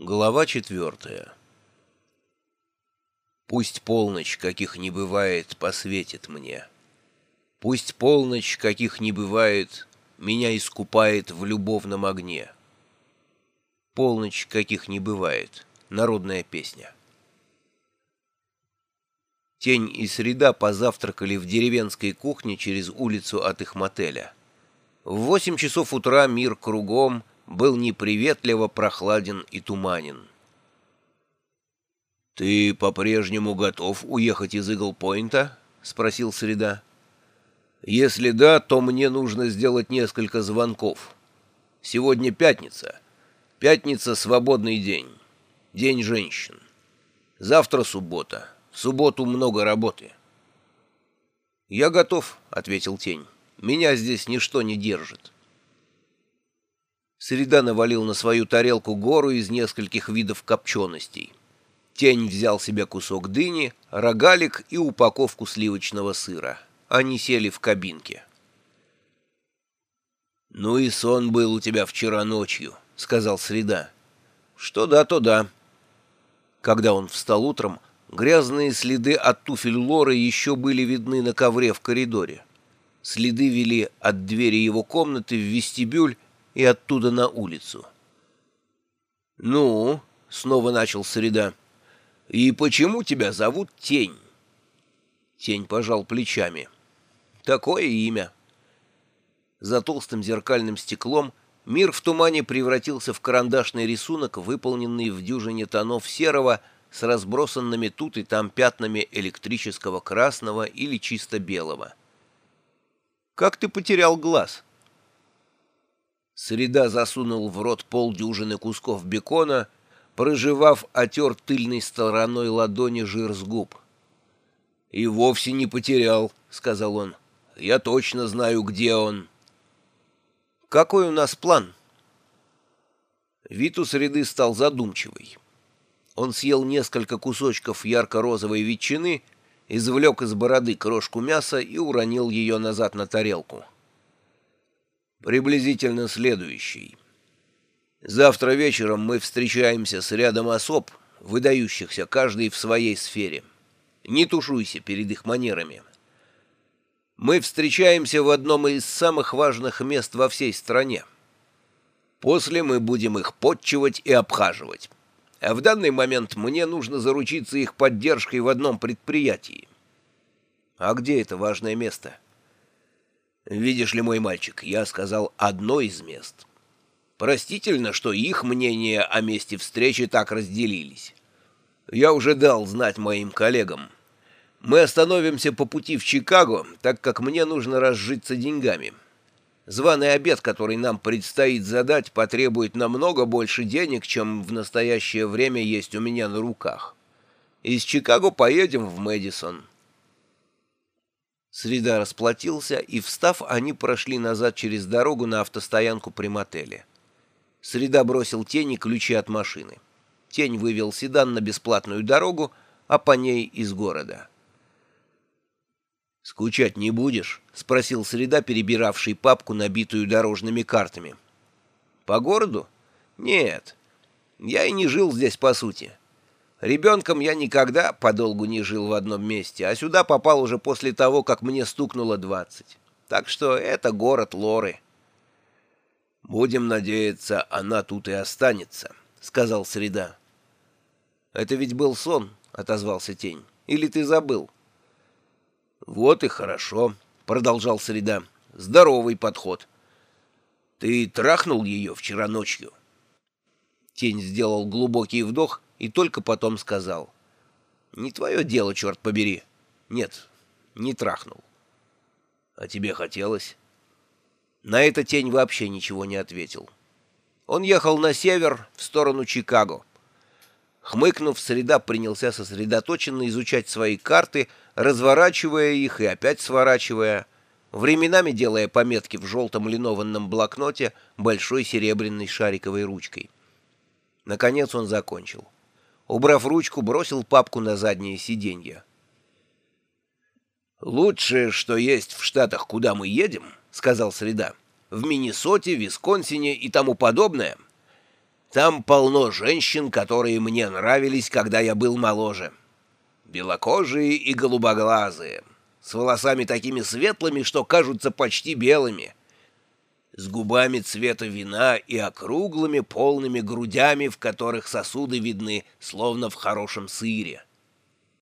Глава четвертая Пусть полночь, каких не бывает, посветит мне. Пусть полночь, каких не бывает, меня искупает в любовном огне. Полночь, каких не бывает. Народная песня. Тень и Среда позавтракали в деревенской кухне через улицу от их мотеля. В восемь часов утра мир кругом был неприветливо прохладен и туманен. «Ты по-прежнему готов уехать из Игл-Пойнта?» — спросил Среда. «Если да, то мне нужно сделать несколько звонков. Сегодня пятница. Пятница — свободный день. День женщин. Завтра суббота. В субботу много работы». «Я готов», — ответил Тень. «Меня здесь ничто не держит». Среда навалил на свою тарелку гору из нескольких видов копченостей. Тень взял себе кусок дыни, рогалик и упаковку сливочного сыра. Они сели в кабинке. «Ну и сон был у тебя вчера ночью», — сказал Среда. «Что да, то да». Когда он встал утром, грязные следы от туфель Лоры еще были видны на ковре в коридоре. Следы вели от двери его комнаты в вестибюль и оттуда на улицу. «Ну?» — снова начал Среда. «И почему тебя зовут Тень?» Тень пожал плечами. «Такое имя». За толстым зеркальным стеклом мир в тумане превратился в карандашный рисунок, выполненный в дюжине тонов серого с разбросанными тут и там пятнами электрического красного или чисто белого. «Как ты потерял глаз?» Среда засунул в рот полдюжины кусков бекона, проживав, отер тыльной стороной ладони жир с губ. «И вовсе не потерял», — сказал он. «Я точно знаю, где он». «Какой у нас план?» Вид у среды стал задумчивый. Он съел несколько кусочков ярко-розовой ветчины, извлек из бороды крошку мяса и уронил ее назад на тарелку приблизительно следующий. Завтра вечером мы встречаемся с рядом особ, выдающихся каждый в своей сфере. Не тушуйся перед их манерами. Мы встречаемся в одном из самых важных мест во всей стране. После мы будем их подчивать и обхаживать. А в данный момент мне нужно заручиться их поддержкой в одном предприятии. А где это важное место?» «Видишь ли, мой мальчик, я сказал одно из мест. Простительно, что их мнения о месте встречи так разделились. Я уже дал знать моим коллегам. Мы остановимся по пути в Чикаго, так как мне нужно разжиться деньгами. Званый обед, который нам предстоит задать, потребует намного больше денег, чем в настоящее время есть у меня на руках. Из Чикаго поедем в Мэдисон». Среда расплатился, и, встав, они прошли назад через дорогу на автостоянку при мотеле. Среда бросил тени ключи от машины. Тень вывел седан на бесплатную дорогу, а по ней из города. «Скучать не будешь?» — спросил Среда, перебиравший папку, набитую дорожными картами. «По городу? Нет. Я и не жил здесь, по сути. Ребенком я никогда подолгу не жил в одном месте, а сюда попал уже после того, как мне стукнуло двадцать. Так что это город Лоры. «Будем надеяться, она тут и останется», — сказал Среда. «Это ведь был сон», — отозвался Тень. «Или ты забыл?» «Вот и хорошо», — продолжал Среда. «Здоровый подход. Ты трахнул ее вчера ночью?» Тень сделал глубокий вдох и только потом сказал. «Не твое дело, черт побери. Нет, не трахнул». «А тебе хотелось?» На это тень вообще ничего не ответил. Он ехал на север, в сторону Чикаго. Хмыкнув, Среда принялся сосредоточенно изучать свои карты, разворачивая их и опять сворачивая, временами делая пометки в желтом линованном блокноте большой серебряной шариковой ручкой. Наконец он закончил. Убрав ручку, бросил папку на заднее сиденье. «Лучшее, что есть в штатах, куда мы едем, — сказал Среда, — в Миннесоте, Висконсине и тому подобное. Там полно женщин, которые мне нравились, когда я был моложе. Белокожие и голубоглазые, с волосами такими светлыми, что кажутся почти белыми, с губами цвета вина и округлыми полными грудями, в которых сосуды видны, словно в хорошем сыре.